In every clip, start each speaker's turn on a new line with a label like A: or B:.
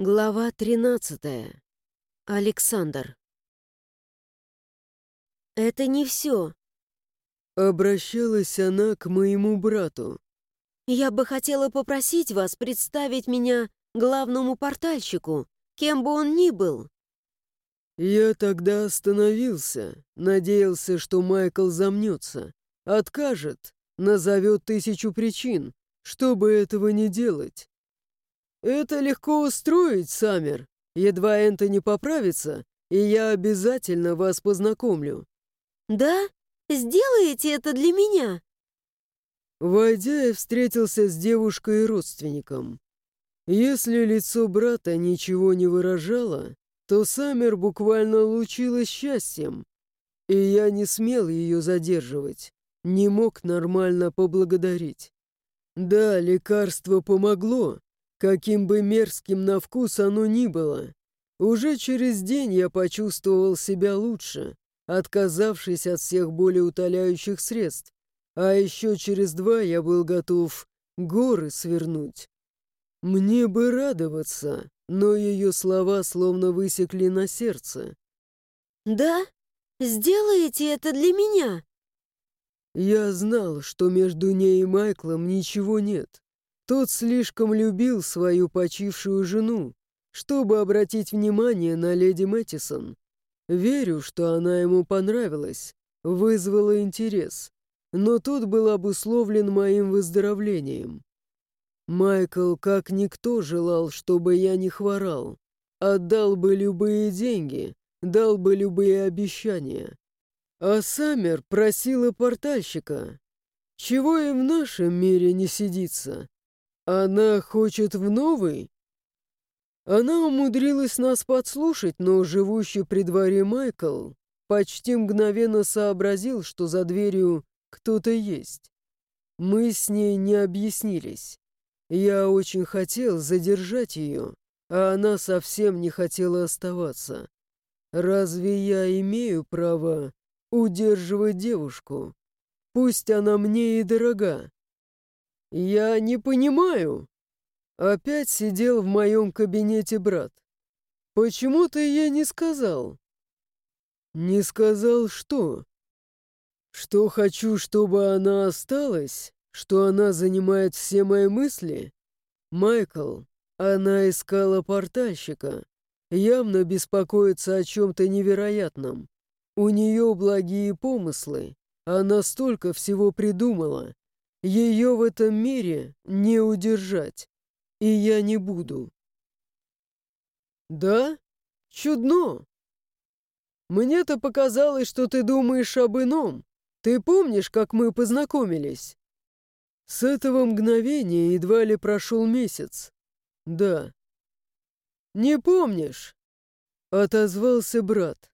A: Глава 13. Александр. Это не все.
B: Обращалась она к моему брату.
A: Я бы хотела попросить вас представить меня главному портальщику, кем бы он ни был.
B: Я тогда остановился, надеялся, что Майкл замнется, откажет, назовет тысячу причин, чтобы этого не делать. Это легко устроить, Саммер. Едва Энтони поправится, и я обязательно вас познакомлю.
A: Да? Сделаете это для меня?
B: Войдя, я встретился с девушкой и родственником. Если лицо брата ничего не выражало, то Саммер буквально лучилась счастьем, и я не смел ее задерживать, не мог нормально поблагодарить. Да, лекарство помогло, каким бы мерзким на вкус оно ни было. Уже через день я почувствовал себя лучше, отказавшись от всех более утоляющих средств, а еще через два я был готов горы свернуть. Мне бы радоваться, но ее слова словно высекли на сердце.
A: «Да? Сделаете это для меня?»
B: Я знал, что между ней и Майклом ничего нет. Тот слишком любил свою почившую жену, чтобы обратить внимание на леди Мэттисон. Верю, что она ему понравилась, вызвала интерес, но тот был обусловлен моим выздоровлением. Майкл как никто желал, чтобы я не хворал. Отдал бы любые деньги, дал бы любые обещания. А Саммер просила портальщика. Чего и в нашем мире не сидится. Она хочет в новый? Она умудрилась нас подслушать, но живущий при дворе Майкл почти мгновенно сообразил, что за дверью кто-то есть. Мы с ней не объяснились. Я очень хотел задержать ее, а она совсем не хотела оставаться. Разве я имею право удерживать девушку? Пусть она мне и дорога. «Я не понимаю». Опять сидел в моем кабинете брат. «Почему ты ей не сказал?» «Не сказал что?» «Что хочу, чтобы она осталась? Что она занимает все мои мысли?» «Майкл, она искала портальщика. Явно беспокоится о чем-то невероятном. У нее благие помыслы. Она столько всего придумала. Ее в этом мире не удержать, и я не буду. Да? Чудно. Мне-то показалось, что ты думаешь об ином. Ты помнишь, как мы познакомились? С этого мгновения едва ли прошел месяц. Да. Не помнишь? Отозвался брат.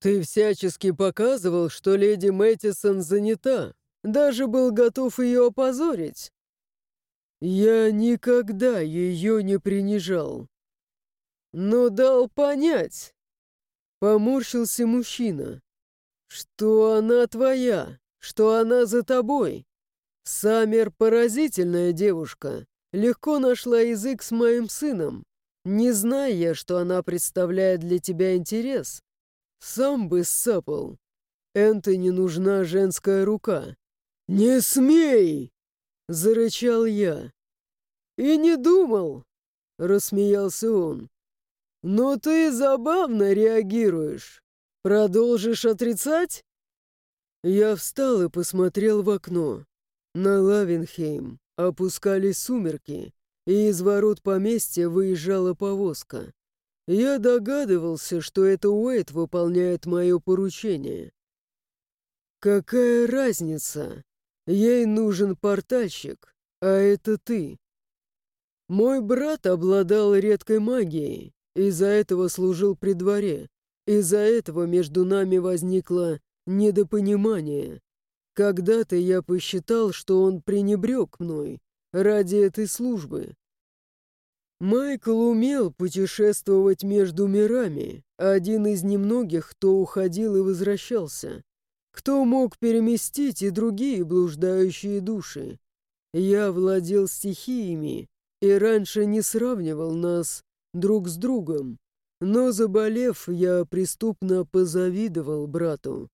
B: Ты всячески показывал, что леди Мэттисон занята, даже был готов ее опозорить. Я никогда ее не принижал. Но дал понять, поморщился мужчина, что она твоя, что она за тобой. Самер поразительная девушка, легко нашла язык с моим сыном, не зная, что она представляет для тебя интерес. Сам бы сапал. Энтони нужна женская рука. «Не смей!» — зарычал я. «И не думал!» — рассмеялся он. «Но ты забавно реагируешь. Продолжишь отрицать?» Я встал и посмотрел в окно. На Лавенхейм опускались сумерки, и из ворот поместья выезжала повозка. Я догадывался, что это Уэйт выполняет мое поручение. «Какая разница?» Ей нужен портальщик, а это ты. Мой брат обладал редкой магией, из-за этого служил при дворе. Из-за этого между нами возникло недопонимание. Когда-то я посчитал, что он пренебрег мной ради этой службы. Майкл умел путешествовать между мирами, один из немногих, кто уходил и возвращался. Кто мог переместить и другие блуждающие души? Я владел стихиями и раньше не сравнивал нас друг с другом. Но, заболев, я преступно позавидовал брату.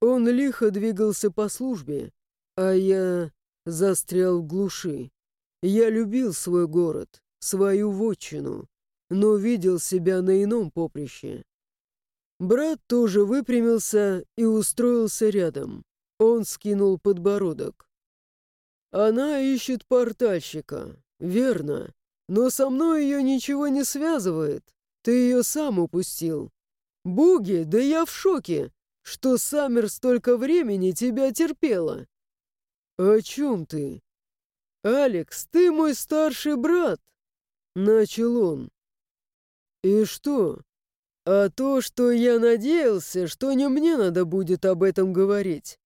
B: Он лихо двигался по службе, а я застрял в глуши. Я любил свой город, свою вотчину, но видел себя на ином поприще. Брат тоже выпрямился и устроился рядом. Он скинул подбородок. «Она ищет портальщика, верно, но со мной ее ничего не связывает. Ты ее сам упустил. Буги, да я в шоке, что Саммер столько времени тебя терпела. О чем ты? Алекс, ты мой старший брат, начал он. И что? А то, что я надеялся, что не мне надо будет об этом говорить.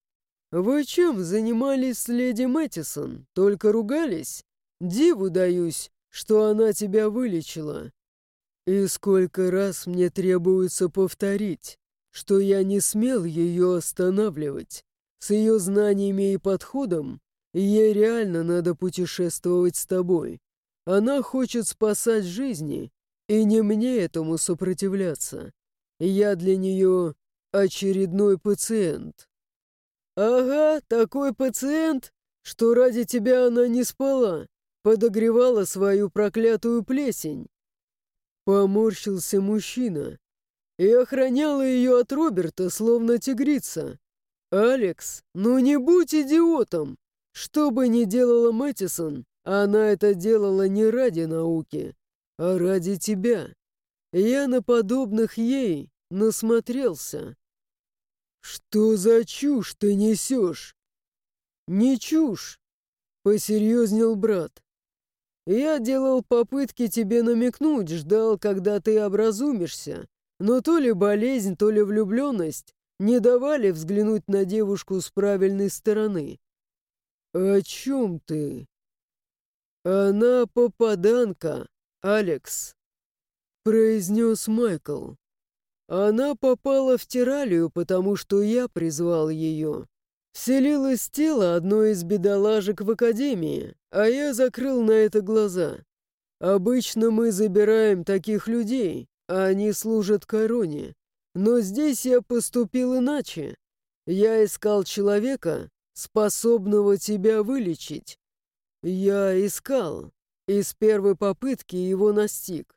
B: Вы чем занимались с леди Мэттисон? Только ругались? Диву даюсь, что она тебя вылечила. И сколько раз мне требуется повторить, что я не смел ее останавливать. С ее знаниями и подходом ей реально надо путешествовать с тобой. Она хочет спасать жизни, и не мне этому сопротивляться. Я для нее очередной пациент. Ага, такой пациент, что ради тебя она не спала, подогревала свою проклятую плесень. Поморщился мужчина и охраняла ее от Роберта, словно тигрица. «Алекс, ну не будь идиотом! Что бы ни делала Мэттисон, она это делала не ради науки, а ради тебя. Я на подобных ей насмотрелся». «Что за чушь ты несешь?» «Не чушь», — посерьезнел брат. Я делал попытки тебе намекнуть, ждал, когда ты образумишься. Но то ли болезнь, то ли влюбленность не давали взглянуть на девушку с правильной стороны. «О чем ты?» «Она попаданка, Алекс», — произнес Майкл. «Она попала в тиралию, потому что я призвал ее. Вселилось тело одной из бедоложек в академии, а я закрыл на это глаза. Обычно мы забираем таких людей, а они служат короне. Но здесь я поступил иначе. Я искал человека, способного тебя вылечить. Я искал, и с первой попытки его настиг.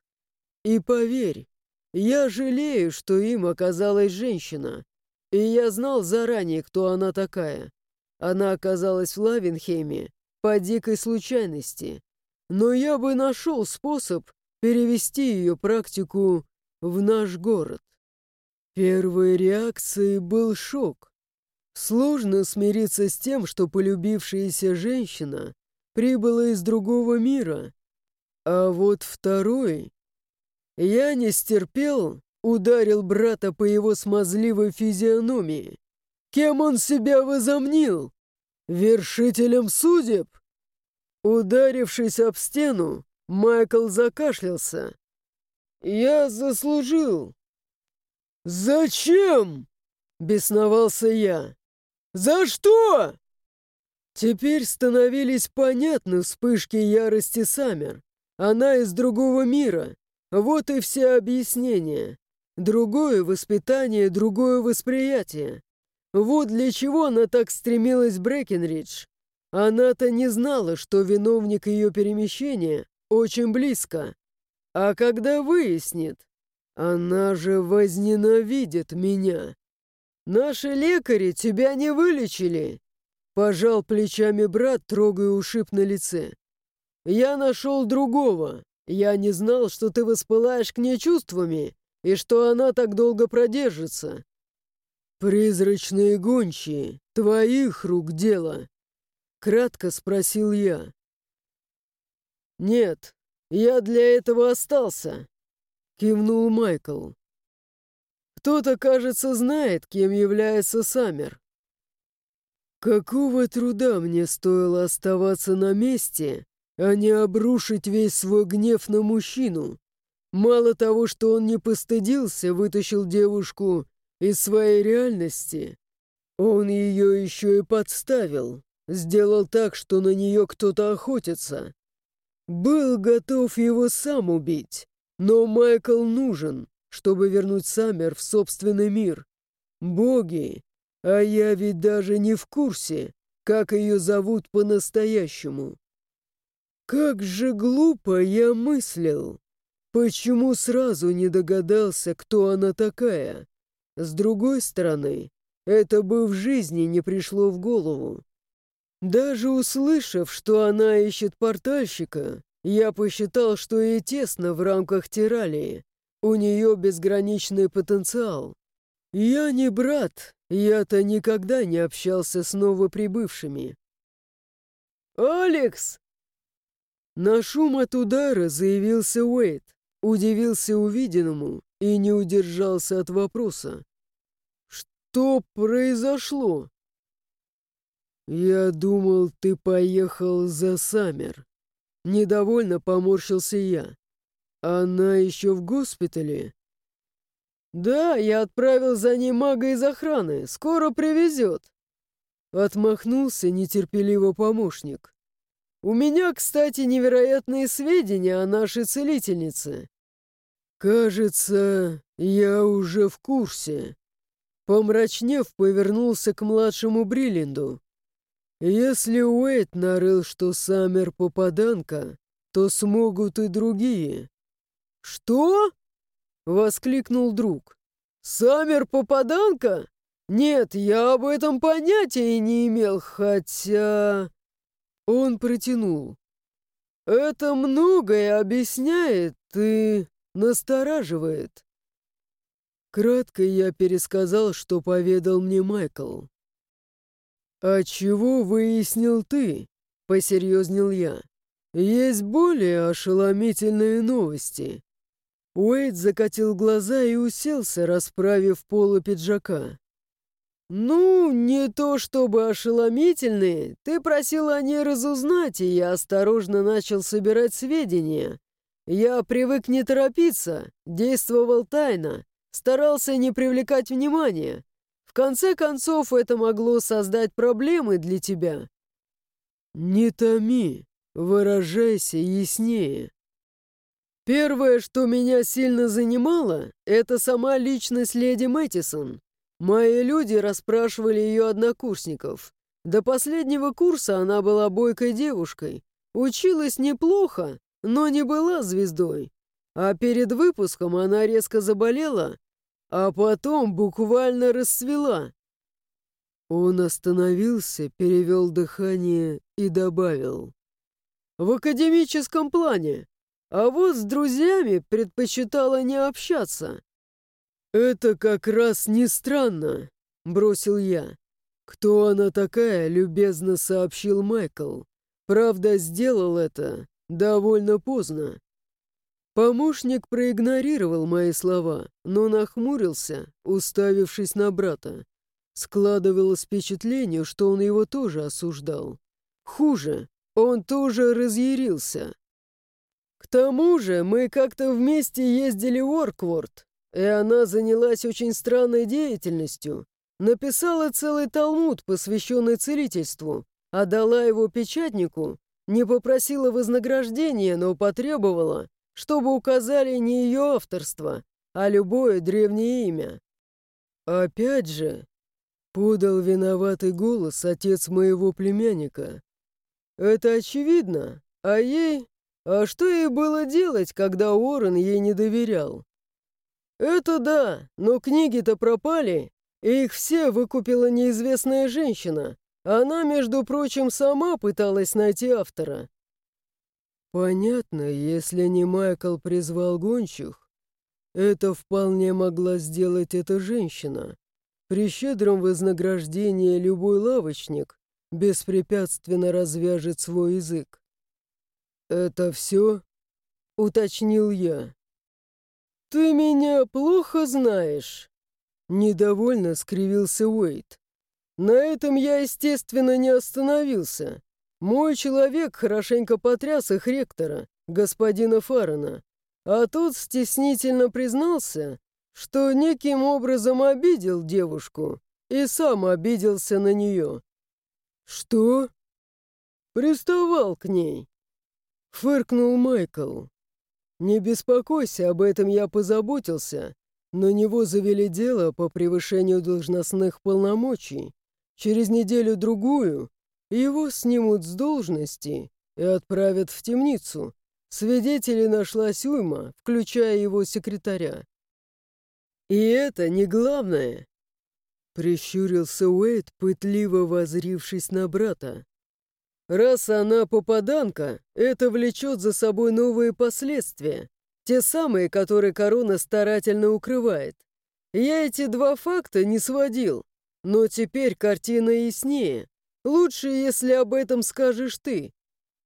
B: И поверь, я жалею, что им оказалась женщина, и я знал заранее, кто она такая. Она оказалась в Лавенхейме по дикой случайности. Но я бы нашел способ перевести ее практику в наш город. Первой реакцией был шок. Сложно смириться с тем, что полюбившаяся женщина прибыла из другого мира. А вот второй... Я не стерпел Ударил брата по его смазливой физиономии. Кем он себя возомнил? Вершителем судеб? Ударившись об стену, Майкл закашлялся. «Я заслужил». «Зачем?» — бесновался я. «За что?» Теперь становились понятны вспышки ярости Саммер. Она из другого мира. Вот и все объяснения. Другое воспитание, другое восприятие. Вот для чего она так стремилась Брэкенридж. Она-то не знала, что виновник ее перемещения очень близко. А когда выяснит, она же возненавидит меня. Наши лекари тебя не вылечили. Пожал плечами брат, трогая ушиб на лице. Я нашел другого. Я не знал, что ты воспылаешь к ней чувствами и что она так долго продержится. «Призрачные гончие, твоих рук дело?» — кратко спросил я. «Нет, я для этого остался», — кивнул Майкл. «Кто-то, кажется, знает, кем является Саммер». «Какого труда мне стоило оставаться на месте, а не обрушить весь свой гнев на мужчину, Мало того, что он не постыдился, вытащил девушку из своей реальности, он ее еще и подставил, сделал так, что на нее кто-то охотится. Был готов его сам убить, Но Майкл нужен, чтобы вернуть Саммер в собственный мир. Боги, а я ведь даже не в курсе, как ее зовут по-настоящему. Как же глупо я мыслил. Почему сразу не догадался, кто она такая? С другой стороны, это бы в жизни не пришло в голову. Даже услышав, что она ищет портальщика, я посчитал, что ей тесно в рамках Тиралии. У нее безграничный потенциал. Я не брат, я-то никогда не общался с новоприбывшими. «Алекс!» На шум от удара заявился Уэйт, удивился увиденному и не удержался от вопроса. «Что произошло?» «Я думал, ты поехал за Саммер». Недовольно поморщился я. «Она еще в госпитале?» «Да, я отправил за ней мага из охраны. Скоро привезет». Отмахнулся нетерпеливо помощник. «У меня, кстати, невероятные сведения о нашей целительнице». «Кажется, я уже в курсе». Помрачнев, повернулся к младшему Бриллинду. «Если Уэйт нарыл, что Саммер попаданка, то смогут и другие». «Что?» — воскликнул друг. «Саммер попаданка? Нет, я об этом понятия не имел, хотя...» Он протянул. «Это многое объясняет и настораживает». Кратко я пересказал, что поведал мне Майкл. «А чего выяснил ты?» — посерьезнел я. «Есть более ошеломительные новости». Уэйд закатил глаза и уселся, расправив полы пиджака. «Ну, не то чтобы ошеломительные. Ты просил о ней разузнать, и я осторожно начал собирать сведения. Я привык не торопиться, действовал тайно, старался не привлекать внимания конце концов, это могло создать проблемы для тебя. Не томи, выражайся яснее. Первое, что меня сильно занимало, это сама личность леди Мэттисон. Мои люди расспрашивали ее однокурсников. До последнего курса она была бойкой девушкой. Училась неплохо, но не была звездой. А перед выпуском она резко заболела а потом буквально расцвела. Он остановился, перевел дыхание и добавил. В академическом плане, а вот с друзьями предпочитала не общаться. «Это как раз не странно», — бросил я. «Кто она такая?» — любезно сообщил Майкл. «Правда, сделал это довольно поздно. Помощник проигнорировал мои слова, но нахмурился, уставившись на брата. Складывалось впечатление, что он его тоже осуждал. Хуже, он тоже разъярился. К тому же мы как-то вместе ездили в Оркворд, и она занялась очень странной деятельностью. Написала целый талмуд, посвященный целительству, отдала его печатнику, не попросила вознаграждения, но потребовала, чтобы указали не ее авторство, а любое древнее имя. Опять же, подал виноватый голос отец моего племянника. Это очевидно, а ей... А что ей было делать, когда Уоррен ей не доверял? Это да, но книги-то пропали, и их все выкупила неизвестная женщина. Она, между прочим, сама пыталась найти автора. Понятно, если не Майкл призвал гончих, это вполне могла сделать эта женщина. При щедром вознаграждении любой лавочник беспрепятственно развяжет свой язык. «Это все?» — уточнил я. «Ты меня плохо знаешь?» Недовольно скривился Уэйт. «На этом я, естественно, не остановился. Мой человек хорошенько потряс их ректора, господина Фарена, а тот стеснительно признался, что неким образом обидел девушку и сам обиделся на нее. «Что?» «Приставал к ней», — фыркнул Майкл. Не беспокойся, об этом я позаботился. На него завели дело по превышению должностных полномочий. Через неделю-другую его снимут с должности и отправят в темницу. Свидетелей нашлась уйма, включая его секретаря. И это не главное. Прищурился Уэйд, пытливо возрившись на брата. Раз она попаданка, это влечет за собой новые последствия. Те самые, которые корона старательно укрывает. Я эти два факта не сводил, но теперь картина яснее. Лучше, если об этом скажешь ты.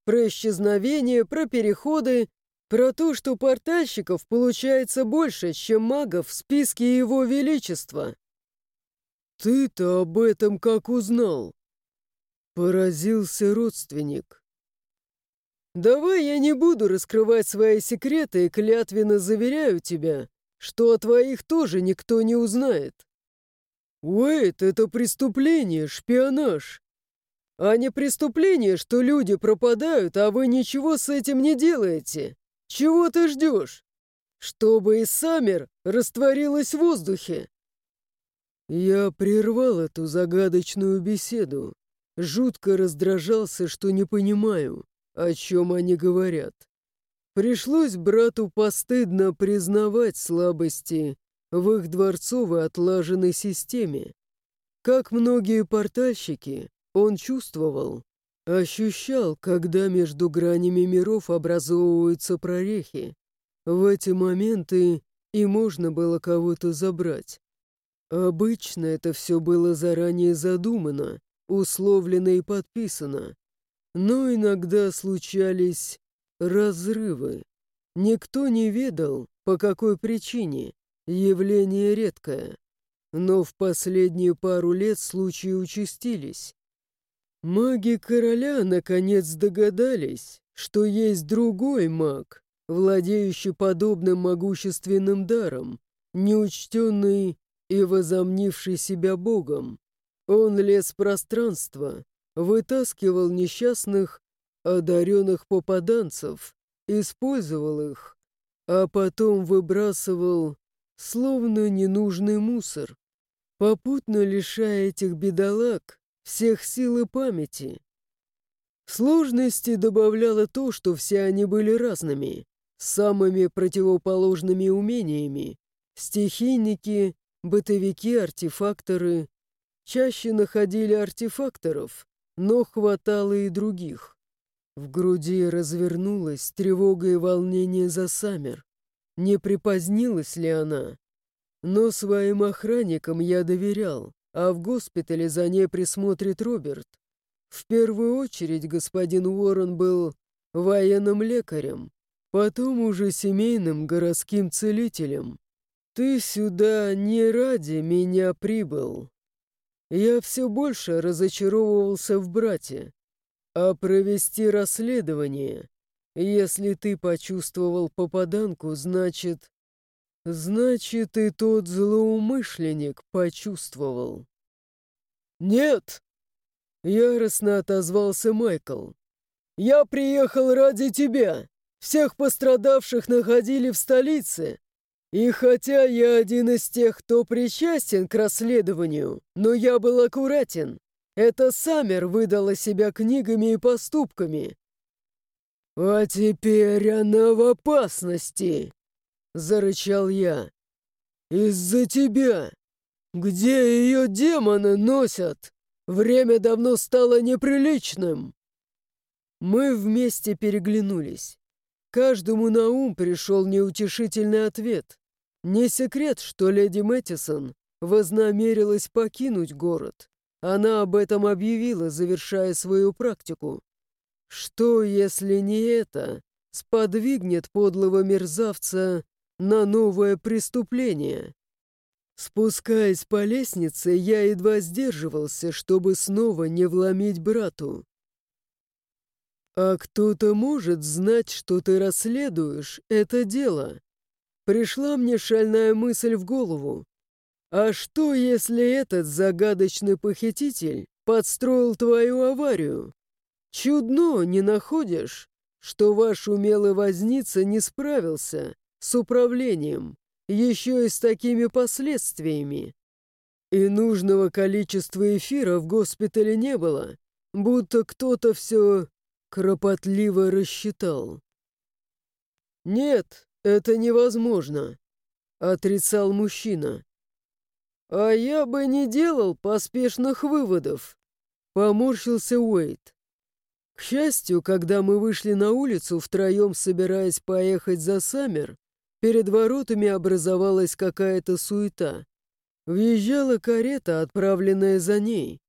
B: Про исчезновение, про переходы, про то, что портальщиков получается больше, чем магов в списке Его Величества. «Ты-то об этом как узнал?» Поразился родственник. «Давай я не буду раскрывать свои секреты и клятвенно заверяю тебя, что о твоих тоже никто не узнает. Уэйт — это преступление, шпионаж. А не преступление, что люди пропадают, а вы ничего с этим не делаете. Чего ты ждешь? Чтобы и Саммер растворилась в воздухе. Я прервал эту загадочную беседу. Жутко раздражался, что не понимаю, о чем они говорят. Пришлось брату постыдно признавать слабости в их дворцовой отлаженной системе. Как многие портальщики, он чувствовал, ощущал, когда между гранями миров образовываются прорехи. В эти моменты и можно было кого-то забрать. Обычно это все было заранее задумано, условлено и подписано. Но иногда случались разрывы. Никто не ведал, по какой причине. Явление редкое. Но в последние пару лет случаи участились. Маги короля наконец догадались, что есть другой маг, владеющий подобным могущественным даром, неучтенный и возомнивший себя богом. Он лез в пространство, вытаскивал несчастных, одаренных попаданцев, использовал их, а потом выбрасывал, словно ненужный мусор, попутно лишая этих бедолаг всех сил и памяти. Сложности добавляло то, что все они были разными, самыми противоположными умениями. Стихийники, бытовики, артефакторы, Чаще находили артефакторов, но хватало и других. В груди развернулась тревога и волнение за Саммер. Не припозднилась ли она? Но своим охранникам я доверял, а в госпитале за ней присмотрит Роберт. В первую очередь господин Уоррен был военным лекарем, потом уже семейным городским целителем. Ты сюда не ради меня прибыл, я все больше разочаровывался в брате. А провести расследование, если ты почувствовал попаданку, значит... Значит, и тот злоумышленник почувствовал. «Нет!» — яростно отозвался Майкл. «Я приехал ради тебя. Всех пострадавших находили в столице. И хотя я один из тех, кто причастен к расследованию, но я был аккуратен. Это Саммер выдала себя книгами и поступками. «А теперь она в опасности!» — зарычал я. «Из-за тебя! Где ее демоны носят? Время давно стало неприличным!» Мы вместе переглянулись. Каждому на ум пришел неутешительный ответ. Не секрет, что леди Мэттисон вознамерилась покинуть город. Она об этом объявила, завершая свою практику. Что, если не это, сподвигнет подлого мерзавца на новое преступление? Спускаясь по лестнице, я едва сдерживался, чтобы снова не вломить брату. «А кто-то может знать, что ты расследуешь это дело?» Пришла мне шальная мысль в голову. А что, если этот загадочный похититель подстроил твою аварию? Чудно, не находишь, что ваш умелый возница не справился с управлением, еще и с такими последствиями. И нужного количества эфира в госпитале не было, будто кто-то все кропотливо рассчитал. «Нет, это невозможно», — отрицал мужчина. «А я бы не делал поспешных выводов», — поморщился Уэйт. К счастью, когда мы вышли на улицу, втроем собираясь поехать за Саммер, перед воротами образовалась какая-то суета. Въезжала карета, отправленная за ней.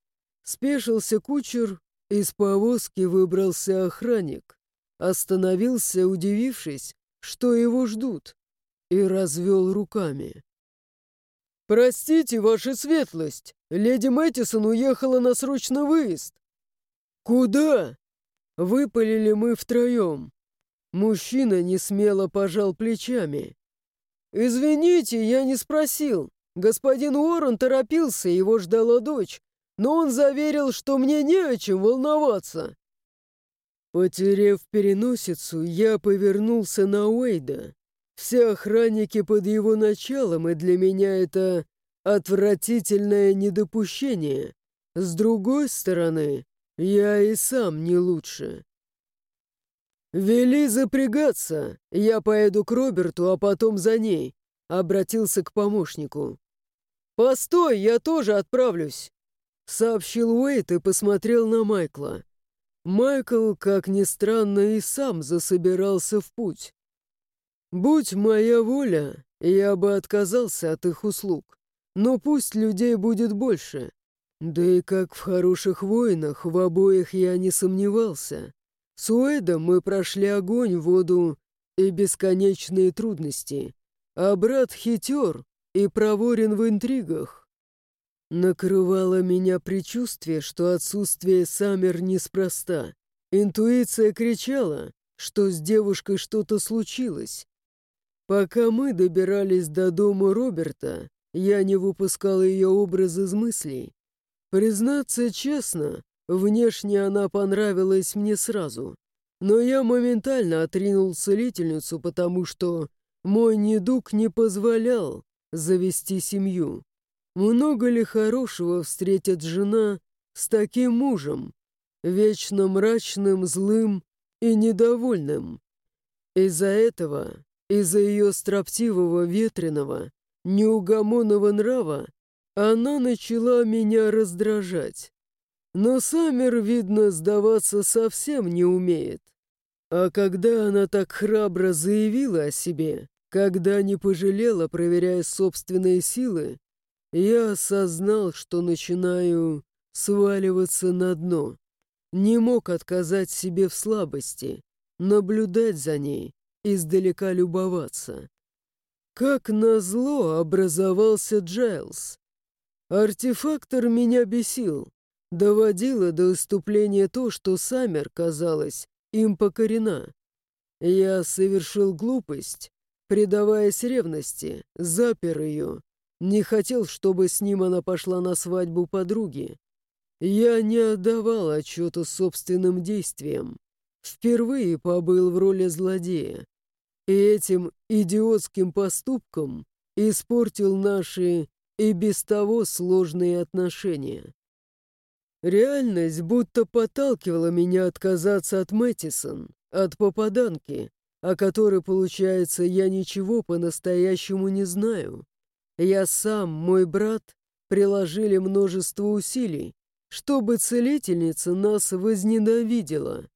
B: Спешился кучер, из повозки выбрался охранник. Остановился, удивившись, что его ждут, и развел руками. «Простите, ваша светлость, леди Мэттисон уехала на срочный выезд». «Куда?» Выпалили мы втроем. Мужчина не смело пожал плечами. «Извините, я не спросил. Господин Уоррен торопился, его ждала дочь, но он заверил, что мне не о чем волноваться». Потерев переносицу, я повернулся на Уэйда. Все охранники под его началом, и для меня это отвратительное недопущение. С другой стороны, я и сам не лучше. «Вели запрягаться, я поеду к Роберту, а потом за ней», — обратился к помощнику. «Постой, я тоже отправлюсь», — сообщил Уэйт и посмотрел на Майкла. Майкл, как ни странно, и сам засобирался в путь. «Будь моя воля, я бы отказался от их услуг, но пусть людей будет больше. Да и как в хороших войнах, в обоих я не сомневался. С Уэдом мы прошли огонь, воду и бесконечные трудности, а брат хитер и проворен в интригах. Накрывало меня предчувствие, что отсутствие Саммер неспроста. Интуиция кричала, что с девушкой что-то случилось. Пока мы добирались до дома Роберта, я не выпускал ее образ из мыслей. Признаться честно, внешне она понравилась мне сразу, но я моментально отринул целительницу, потому что мой недуг не позволял завести семью. Много ли хорошего встретит жена с таким мужем, вечно мрачным, злым и недовольным? Из-за этого, из-за ее строптивого, ветреного, неугомонного нрава, она начала меня раздражать. Но Саммер, видно, сдаваться совсем не умеет. А когда она так храбро заявила о себе, когда не пожалела, проверяя собственные силы, я осознал, что начинаю сваливаться на дно. Не мог отказать себе в слабости, наблюдать за ней, издалека любоваться. Как назло образовался Джайлз. Артефактор меня бесил. Доводило до выступления то, что Саммер, казалось, им покорена. Я совершил глупость, предаваясь ревности, запер ее. Не хотел, чтобы с ним она пошла на свадьбу подруги. Я не отдавал отчета собственным действиям. Впервые побыл в роли злодея. И этим идиотским поступком испортил наши и без того сложные отношения. Реальность будто подталкивала меня отказаться от Мэттисон, от попаданки, о которой, получается, я ничего по-настоящему не знаю. Я сам, мой брат, приложили множество усилий, чтобы целительница нас возненавидела.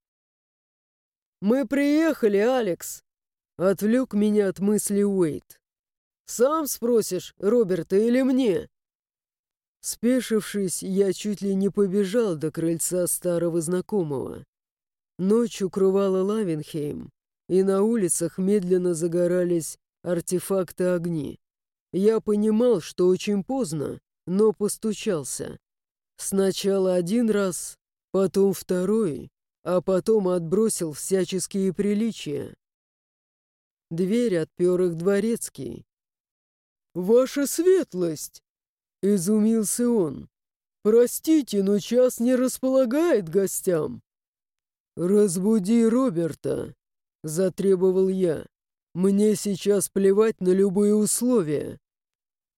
B: «Мы приехали, Алекс!» — отвлек меня от мысли Уэйт. Сам спросишь, Роберта или мне?» Спешившись, я чуть ли не побежал до крыльца старого знакомого. Ночь укрывала Лавенхейм, и на улицах медленно загорались артефакты огни. Я понимал, что очень поздно, но постучался. Сначала один раз, потом второй, а потом отбросил всяческие приличия. Дверь отпер их дворецкий, «Ваша светлость!» — изумился он. «Простите, но час не располагает гостям». «Разбуди Роберта», — затребовал я. «Мне сейчас плевать на любые условия».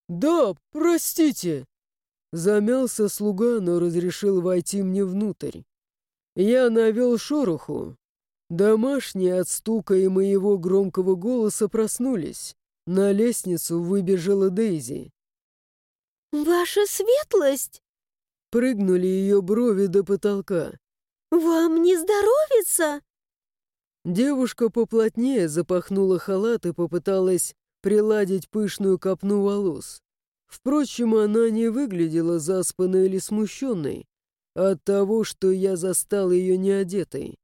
B: «Да, простите», — замялся слуга, но разрешил войти мне внутрь. Я навел шороху. Домашние от стука и моего громкого голоса проснулись. На лестницу выбежала Дейзи.
A: «Ваша светлость!»
B: Прыгнули ее брови до потолка.
A: «Вам не здоровится?»
B: Девушка поплотнее запахнула халат и попыталась приладить пышную копну волос. Впрочем, она не выглядела заспанной или смущенной от того, что я застал ее неодетой.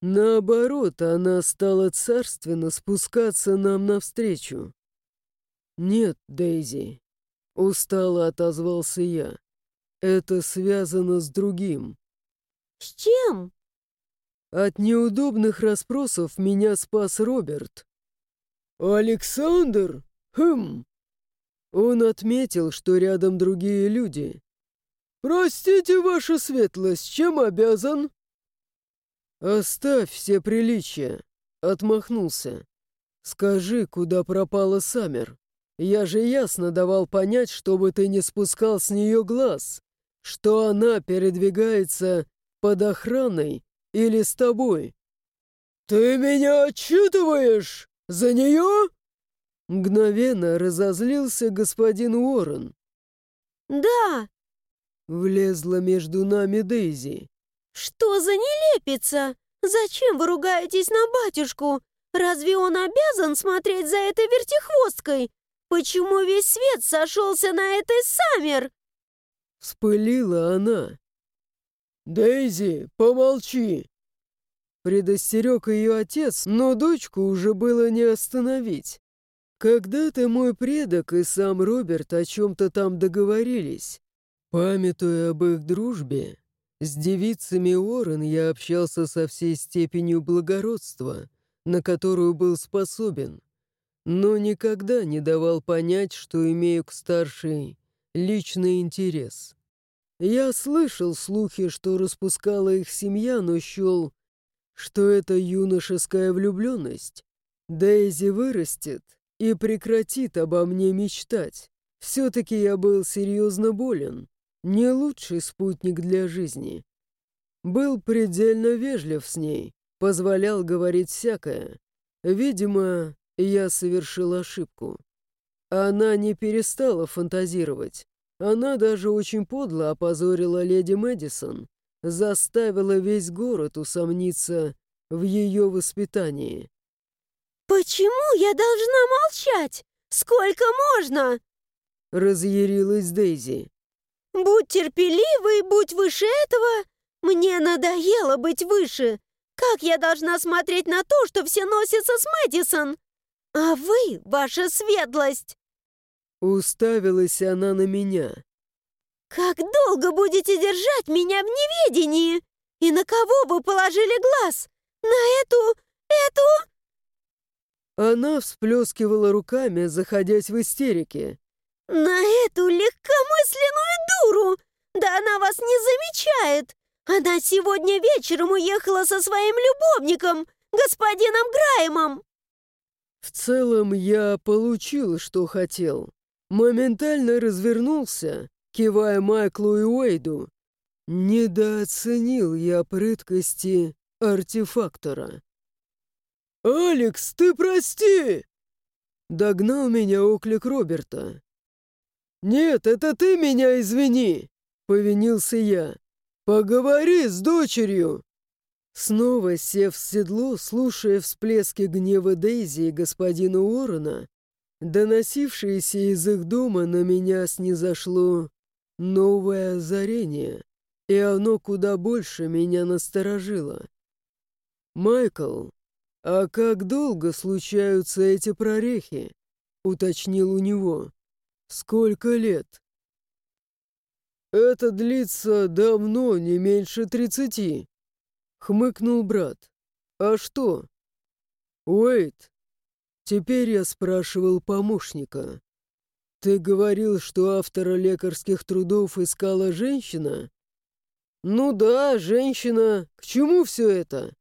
B: Наоборот, она стала царственно спускаться нам навстречу. «Нет, Дейзи», — устало отозвался я. «Это связано с другим».
A: «С чем?»
B: От неудобных расспросов меня спас Роберт. «Александр? Хм!» Он отметил, что рядом другие люди. «Простите, ваша светлость, чем обязан?» «Оставь все приличия», — отмахнулся. «Скажи, куда пропала Саммер? Я же ясно давал понять, чтобы ты не спускал с нее глаз, что она передвигается под охраной или с тобой». «Ты меня отчитываешь? За нее?» Мгновенно разозлился господин Уоррен.
A: «Да!»
B: Влезла между нами Дейзи.
A: «Что за нелепица? Зачем вы ругаетесь на батюшку? Разве он обязан смотреть за этой вертихвосткой? Почему весь свет сошелся на этой Саммер?»
B: Вспылила она. «Дейзи, помолчи!» Предостерег ее отец, но дочку уже было не остановить. Когда-то мой предок и сам Роберт о чем-то там договорились. Памятуя об их дружбе, с девицами Уоррен я общался со всей степенью благородства, на которую был способен, но никогда не давал понять, что имею к старшей личный интерес. Я слышал слухи, что распускала их семья, но счел, что это юношеская влюбленность. Дейзи вырастет и прекратит обо мне мечтать. Все-таки я был серьезно болен, не лучший спутник для жизни. Был предельно вежлив с ней, позволял говорить всякое. Видимо, я совершил ошибку. Она не перестала фантазировать. Она даже очень подло опозорила леди Мэдисон, заставила весь город усомниться в ее воспитании.
A: «Почему я должна молчать? Сколько можно?»
B: Разъярилась Дейзи.
A: «Будь терпеливой, будь выше этого. Мне надоело быть выше. Как я должна смотреть на то, что все носятся с Мэдисон? А вы, ваша светлость!»
B: Уставилась она на меня.
A: «Как долго будете держать меня в неведении? И на кого вы положили глаз? На эту... эту...»
B: Она всплескивала руками, заходясь в истерике.
A: «На эту легкомысленную дуру! Да она вас не замечает! Она сегодня вечером уехала со своим любовником, господином Граймом!»
B: В целом я получил, что хотел. Моментально развернулся, кивая Майклу и Уэйду. Недооценил я прыткости артефактора. «Алекс, ты прости!» Догнал меня оклик Роберта. «Нет, это ты меня извини!» — повинился я. «Поговори с дочерью!» Снова сев в седло, слушая всплески гнева Дейзи и господина Уоррена, доносившиеся из их дома на меня снизошло новое озарение, и оно куда больше меня насторожило. «Майкл, а как долго случаются эти прорехи?» — уточнил у него. «Сколько лет?» «Это длится давно, не меньше тридцати», — хмыкнул брат. «А что?» «Уэйт, теперь я спрашивал помощника. Ты говорил, что автора лекарских трудов искала женщина?» «Ну да, женщина. К чему все это?»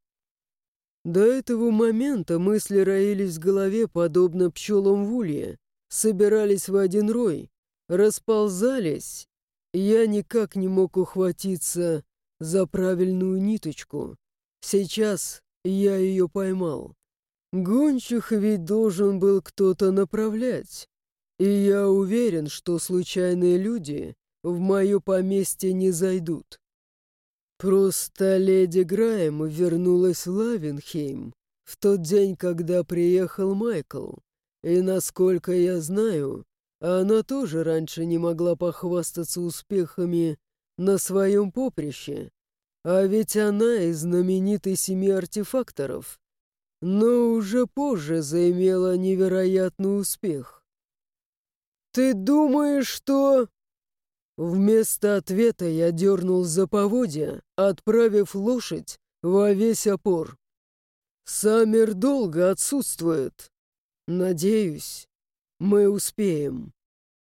B: До этого момента мысли роились в голове, подобно пчелам в улье, собирались в один рой, расползались. Я никак не мог ухватиться за правильную ниточку. Сейчас я ее поймал. Гончих ведь должен был кто-то направлять. И я уверен, что случайные люди в мое поместье не зайдут. Просто леди Грайм вернулась в Лавенхейм в тот день, когда приехал Майкл. И, насколько я знаю, она тоже раньше не могла похвастаться успехами на своем поприще. А ведь она из знаменитой семьи артефакторов. Но уже позже заимела невероятный успех. «Ты думаешь, что...» Вместо ответа я дернул за поводья, отправив лошадь во весь опор. Саммер долго отсутствует. Надеюсь, мы успеем.